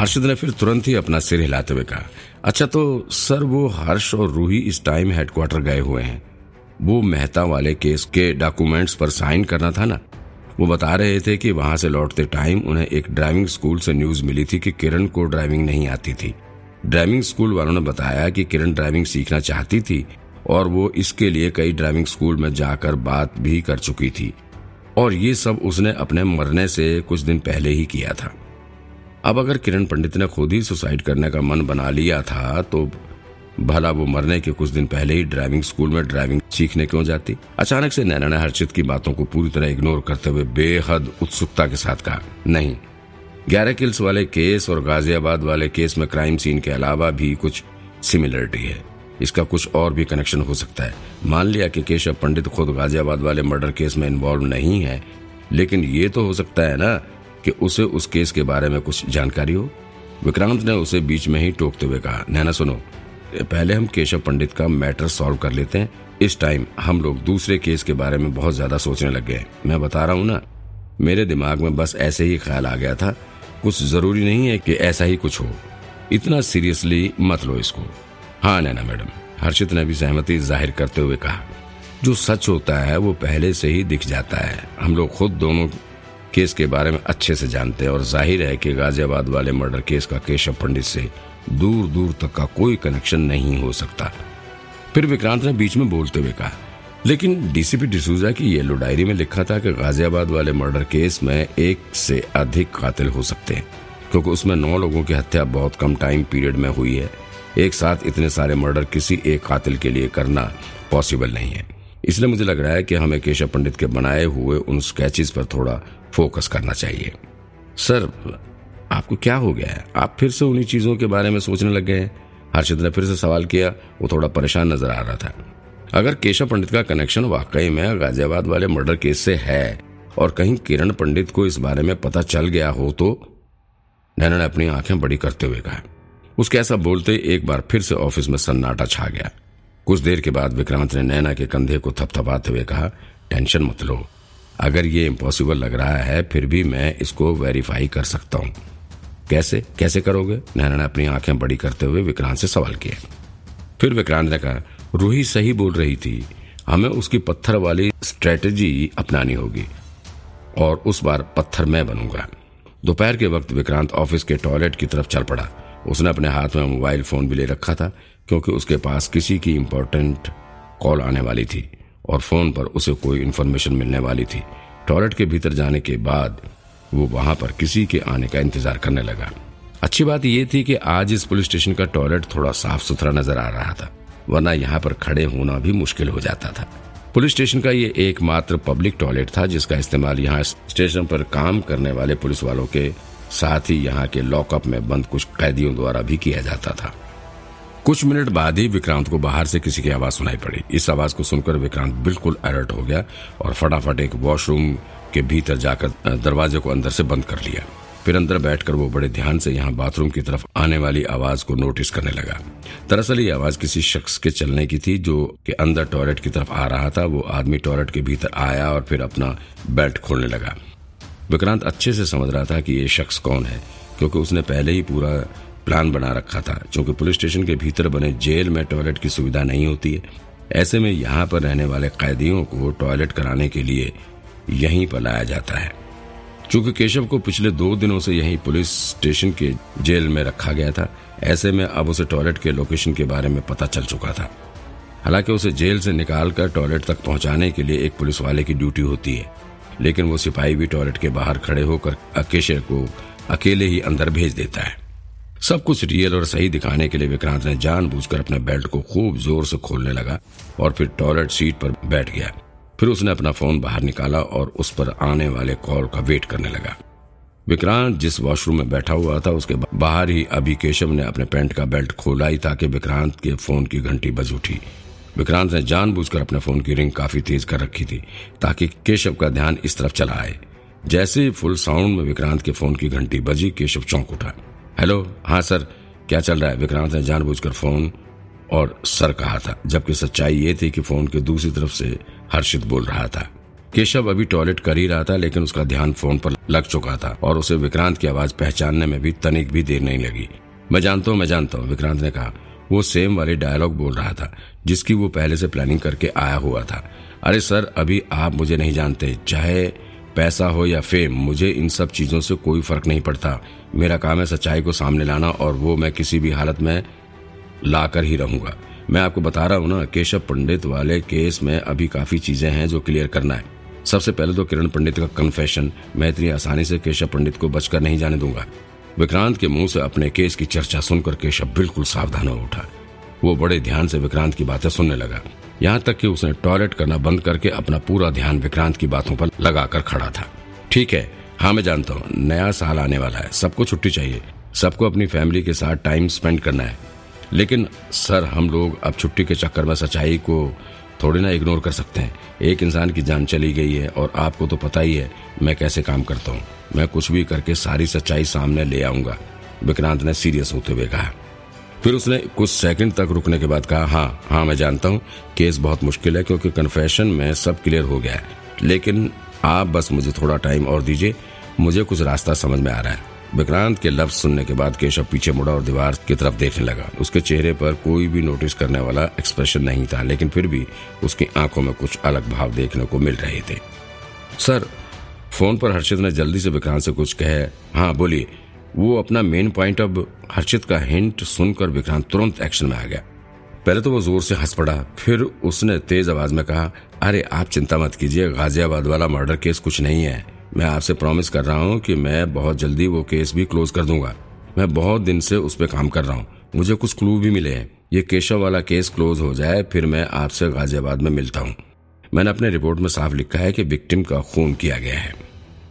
हर्षद ने फिर तुरंत ही अपना सिर हिलाते हुए कहा अच्छा तो सर, वो हर्ष और रूही इस टाइम हेडक्वार्टर गए हुए हैं। वो मेहता वाले केस के डॉक्यूमेंट्स पर साइन करना था ना? वो बता रहे थे कि वहाँ से लौटते टाइम उन्हें एक ड्राइविंग स्कूल से न्यूज़ मिली थी कि किरण को ड्राइविंग नहीं आती थी। ड्राइविंग स्कूल वालों ने बताया कि किरण ड्राइविंग सीखना चाहती थी और वो इसके लिए कई ड्राइविंग स्कूल में जाकर बात भी कर चुकी थी। और ये सब उसने अपने मरने से कुछ दिन पहले ही किया था। अब अगर किरण पंडित ने खुद ही सुसाइड करने का मन बना लिया था तो भला वो मरने के कुछ दिन पहले ही ड्राइविंग स्कूल में ड्राइविंग सीखने क्यों जाती? अचानक से नैना ने हर्षित की बातों को पूरी तरह इग्नोर करते हुए बेहद उत्सुकता के साथ कहा, नहीं, ग्यारह किल्स वाले केस और गाजियाबाद वाले केस में क्राइम सीन के अलावा भी कुछ सिमिलरिटी है। इसका कुछ और भी कनेक्शन हो सकता है। मान लिया कि केशव पंडित खुद गाजियाबाद वाले मर्डर केस में इन्वॉल्व नहीं है, लेकिन ये तो हो सकता है ना कि उसे उस केस के बारे में कुछ जानकारी हो। विक्रांत ने उसे बीच में ही टोकते हुए कहा, नैना, सुनो, पहले हम केशव पंडित का मैटर सॉल्व कर लेते हैं। इस टाइम हम लोग दूसरे केस के बारे में बहुत ज़्यादा सोचने लग गए। मैं बता रहा हूँ ना, मेरे दिमाग में बस ऐसे ही ख्याल आ गया था। कुछ ज़रूरी नहीं है कि ऐसा ही कुछ हो। इतना सीरियसली मत लो इसको। हाँ नैना मैडम, हर्षित ने भी सहमति ज़ाहिर करते हुए कहा। जो सच होता है, वो पहले से ही दिख जाता है। हम लोग खुद दोनों केस के बारे में अच्छे से जानते हैं और ज़ाहिर है कि गाजियाबाद वाले मर्डर केस का केशव पंडित से दूर दूर तक का कोई कनेक्शन नहीं हो सकता। फिर विक्रांत ने बीच में बोलते हुए कहा, लेकिन डीसीपी डिसूजा की येलो डायरी में लिखा था कि गाजियाबाद वाले मर्डर केस में एक से अधिक कातिल हो सकते हैं, क्योंकि उसमें नौ लोगों की हत्या बहुत कम टाइम पीरियड में हुई है। एक साथ इतने सारे मर्डर किसी एक कातिल के लिए करना पॉसिबल नहीं है। इसलिए मुझे लग रहा है कि हमें केशव पंडित के बनाए हुए उन स्केचेस पर थोड़ा फोकस करना चाहिए। सर आपको क्या हो गया है? आप फिर से उन्हीं चीज़ों के बारे में सोचने लग गए हर्षित ने फिर से सवाल किया, वो थोड़ा परेशान नज़र आ रहा था। अगर केशव पंडित का कनेक्शन वाकई में गाजियाबाद वाले मर्डर केस से है, और कहीं किरण पंडित को इस बारे में पता चल गया हो तो? नैना ने अपनी आँखें बड़ी करते हुए कहा। उसके ऐसा बोलते एक बार फिर से ऑफ़िस में सन्नाटा छा गया। कुछ देर के बाद विक्रांत ने नैना के कंधे को थपथपाते हुए कहा, टेंशन मत लो। अगर ये इम्पॉसिबल लग रहा है, फिर भी मैं इसको वेरीफाई कर सकता हूँ। कैसे? कैसे करोगे? नैना ने अपनी आँखें बड़ी करते हुए विक्रांत से सवाल किया फिर विक्रांत ने कहा, रूही सही बोल रही थी। हमें उसकी पत्थर वाली स्ट्रेटेजी अपनानी होगी और उस बार पत्थर मैं बनूँगा। दोपहर के वक्त विक्रांत ऑफ़िस के टॉयलेट की तरफ़ चल पड़ा। उसने अपने हाथ में मोबाइल फ़ोन भी ले रखा था, क्योंकि उसके पास किसी की इम्पोर्टेंट कॉल आने वाली थी और फ़ोन पर उसे कोई इन्फॉर्मेशन मिलने वाली थी। टॉयलेट के भीतर जाने के बाद वो वहाँ पर किसी के आने का इंतज़ार करने लगा। अच्छी बात यह थी कि आज इस पुलिस स्टेशन का टॉयलेट थोड़ा साफ़ सुथरा नज़र आ रहा था, वरना यहाँ पर खड़े होना भी मुश्किल हो जाता था। पुलिस स्टेशन का ये एकमात्र पब्लिक टॉयलेट था, जिसका इस्तेमाल यहाँ स्टेशन पर काम करने वाले पुलिस वालों के साथ ही यहाँ के लॉकअप में बंद कुछ कैदियों द्वारा भी किया जाता था। कुछ मिनट बाद ही विक्रांत को बाहर से किसी की आवाज़ सुनाई पड़ी। इस आवाज़ को सुनकर विक्रांत बिल्कुल अलर्ट हो गया और फटाफट एक वॉशरूम के भीतर जाकर दरवाजे को अंदर से बंद कर लिया। फिर अंदर बैठकर वो बड़े ध्यान से यहाँ बाथरूम की तरफ़ आने वाली आवाज़ को नोटिस करने लगा। दरअसल ये आवाज़ किसी शख्स के चलने की थी जो कि अंदर टॉयलेट की तरफ़ आ रहा था। वो आदमी टॉयलेट के भीतर आया और फिर अपना बेल्ट खोलने लगा। विक्रांत अच्छे से समझ रहा था कि ये शख्स कौन है, क्योंकि उसने पहले ही पूरा प्लान बना रखा था, क्योंकि पुलिस स्टेशन के भीतर बने जेल में टॉयलेट की सुविधा नहीं होती है। ऐसे में यहाँ पर रहने वाले कैदियों को टॉयलेट कराने के लिए यहीं पर लाया जाता है। चूँकि केशव को पिछले दो दिनों से यहीं पुलिस स्टेशन के जेल में रखा गया था, ऐसे में अब उसे टॉयलेट के लोकेशन के बारे में पता चल चुका था। हालाँकि उसे जेल से निकालकर टॉयलेट तक पहुँचाने के लिए एक पुलिस वाले की ड्यूटी होती है। लेकिन वो सिपाही भी टॉयलेट के बाहर खड़े होकर केशव को अकेले ही अंदर भेज देता है। सब कुछ रियल और सही दिखाने के लिए विक्रांत ने जानबूझकर अपने बेल्ट को खूब ज़ोर से खोलने लगा और फिर टॉयलेट सीट पर बैठ गया। फिर उसने अपना फ़ोन बाहर निकाला और उस पर आने वाले कॉल का वेट करने लगा। विक्रांत जिस वॉशरूम में बैठा हुआ था, उसके बाहर ही अभी केशव ने अपने पैंट का बेल्ट खोला ही ताकि विक्रांत के फ़ोन की घंटी बज उठी। विक्रांत ने जानबूझकर अपने फ़ोन की रिंग काफ़ी तेज कर रखी थी, ताकि केशव का ध्यान इस तरफ़ चला आए। जैसे ही फुल साउंड में विक्रांत के फ़ोन की घंटी बजी, केशव चौंक उठा। हेलो हाँ सर, क्या चल रहा है? विक्रांत ने जानबूझकर फ़ोन और सर कहा था, जबकि सच्चाई ये थी कि फ़ोन के दूसरी तरफ़ से हर्षित बोल रहा था। केशव अभी टॉयलेट कर ही रहा था, लेकिन उसका ध्यान फ़ोन पर लग चुका था और उसे विक्रांत की आवाज़ पहचानने में भी तनिक भी देर नहीं लगी। मैं जानता हूँ, मैं जानता हूँ, विक्रांत ने कहा। वो सेम वाले डायलॉग बोल रहा था, जिसकी वो पहले से प्लानिंग करके आया हुआ था। अरे सर, अभी आप मुझे नहीं जानते, चाहे पैसा हो या फेम मुझे इन सब चीज़ों से कोई फ़र्क नहीं पड़ता। मेरा काम है सच्चाई को सामने लाना और वो मैं किसी भी हालत में लाकर ही रहूँगा। मैं आपको बता रहा हूँ ना, केशव पंडित वाले केस में अभी काफ़ी चीज़ें हैं जो क्लियर करना है। सबसे पहले तो किरण पंडित का कन्फेशन मैं इतनी आसानी से केशव पंडित को बचकर नहीं जाने दूँगा। विक्रांत के मुँह से अपने केस की चर्चा सुनकर केशव बिल्कुल सावधान हो उठा। वो बड़े ध्यान से विक्रांत की बातें सुनने लगा। यहाँ तक कि उसने टॉयलेट करना बंद करके अपना पूरा ध्यान विक्रांत की बातों पर लगाकर खड़ा था। ठीक है हाँ मैं जानता हूँ, नया साल आने वाला है, सबको छुट्टी चाहिए, सबको अपनी फैमिली के साथ टाइम स्पेंड करना है। लेकिन सर, हम लोग अब छुट्टी के चक्कर में सच्चाई को थोड़ी ना इग्नोर कर सकते हैं। एक इंसान की जान चली गई है और आपको तो पता ही है, मैं कैसे काम करता हूँ। मैं कुछ भी करके सारी सच्चाई सामने ले आऊँगा। विक्रांत ने सीरियस होते हुए कहा। फिर उसने कुछ सेकंड तक रुकने के बाद कहा हाँ हाँ मैं जानता हूँ। केस बहुत मुश्किल है क्योंकि कन्फेशन में सब क्लियर हो गया है। लेकिन आप बस मुझे थोड़ा टाइम और दीजिए। मुझे कुछ रास्ता समझ में आ रहा है। विक्रांत के लफ्ज सुनने के बाद केशव पीछे मुड़ा और दीवार की तरफ़ देखने लगा। उसके चेहरे पर कोई भी नोटिस करने वाला एक्सप्रेशन नहीं था, लेकिन फिर भी उसकी आँखों में कुछ अलग भाव देखने को मिल रहे थे। सर, फ़ोन पर हर्षित ने जल्दी से विक्रांत से कुछ कहे। हाँ बोलिए। वो अपना मेन पॉइंट अब हर्षित का हिंट सुनकर विक्रांत तुरंत एक्शन में आ गया। पहले तो वो ज़ोर से हंस पड़ा, फिर उसने तेज आवाज़ में कहा, अरे, आप चिंता मत कीजिए, गाजियाबाद वाला मर्डर केस कुछ नहीं है। मैं आपसे प्रॉमिस कर रहा हूँ कि मैं बहुत जल्दी वो केस भी क्लोज कर दूँगा। मैं बहुत दिन से उस पर काम कर रहा हूँ। मुझे कुछ क्लू भी मिले हैं। ये केशव वाला केस क्लोज हो जाए, फिर मैं आपसे गाजियाबाद में मिलता हूँ। मैंने अपने रिपोर्ट में साफ़ लिखा है कि विक्टिम का खून किया गया है।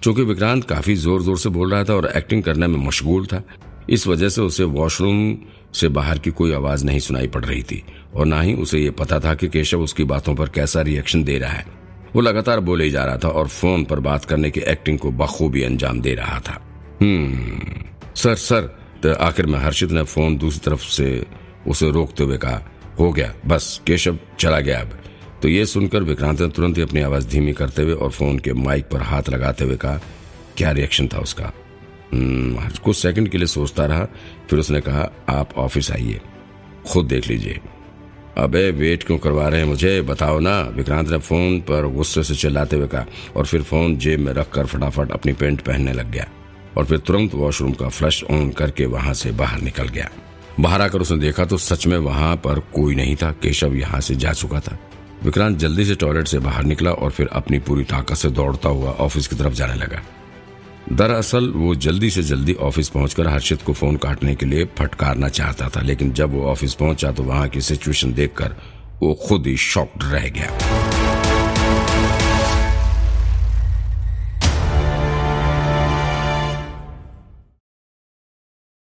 चूँकि विक्रांत काफ़ी ज़ोर ज़ोर से बोल रहा था और एक्टिंग करने में मशगूल था, इस वजह से उसे वॉशरूम से बाहर की कोई आवाज़ नहीं सुनाई पड़ रही थी और ना ही उसे ये पता था कि केशव उसकी बातों पर कैसा रिएक्शन दे रहा है। वो लगातार बोले जा रहा था और फ़ोन पर बात करने की एक्टिंग को बखूबी अंजाम दे रहा था। हम्म सर सर तो आखिर में हर्षित ने फ़ोन दूसरी तरफ़ से उसे रोकते हुए कहा, हो गया, बस, केशव चला गया अब। तो ये सुनकर विक्रांत ने तुरंत ही अपनी आवाज़ धीमी करते हुए और फ़ोन के माइक पर हाथ लगाते हुए कहा, क्या रिएक्शन था उसका? कुछ सेकंड के लिए सोचता रहा, फिर उसने कहा, आप ऑफ़िस आइए, खुद देख लीजिए। अबे, वेट क्यों करवा रहे हैं मुझे? बताओ ना। विक्रांत ने फ़ोन पर गुस्से से चिल्लाते हुए कहा, और फिर फ़ोन जेब में रखकर फटाफट अपनी पेंट पहनने लग गया, और फिर तुरंत वॉशरूम का फ्लश ऑन करके वहाँ से बाहर निकल गया। बाहर आकर उसने देखा तो सच में वहाँ पर कोई नहीं था। केशव यहाँ से जा चुका था। विक्रांत जल्दी से टॉयलेट से बाहर निकला और फिर अपनी पूरी ताकत से दौड़ता हुआ ऑफ़िस की तरफ़ जाने लगा। दरअसल वो जल्दी से जल्दी ऑफ़िस पहुंचकर हर्षित को फ़ोन काटने के लिए फटकारना चाहता था, लेकिन जब वो ऑफ़िस पहुँचा तो वहाँ की सिचुएशन देखकर वो खुद ही शॉक्ड रह गया।